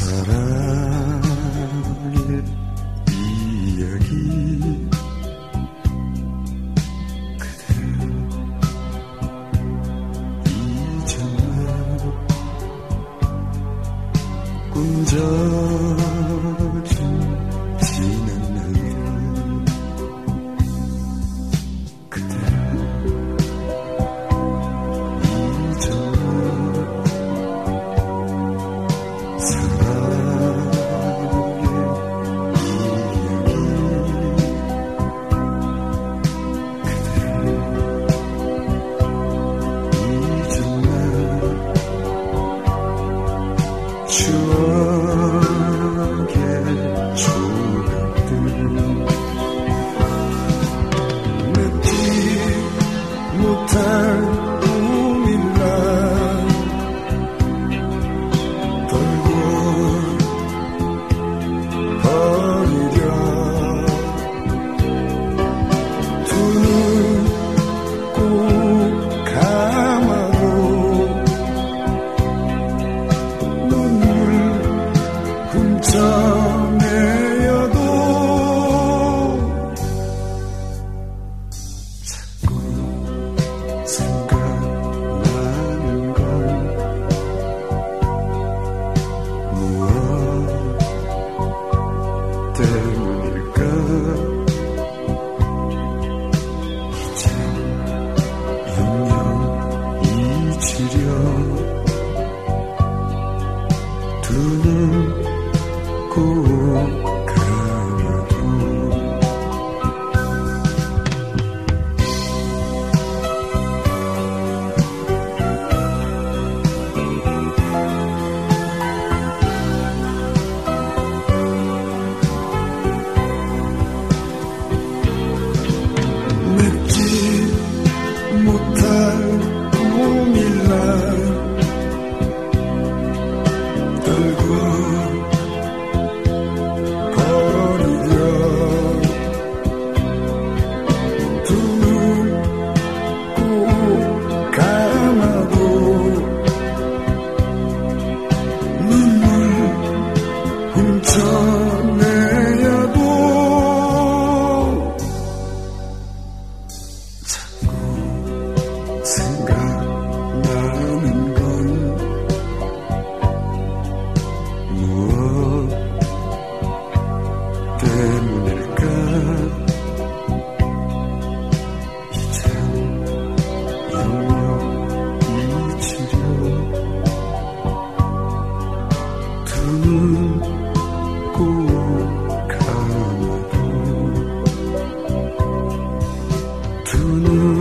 사랑의 이야기. 이제는 꿈져 time. 두 눈. the ground. You.